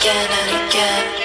again and again.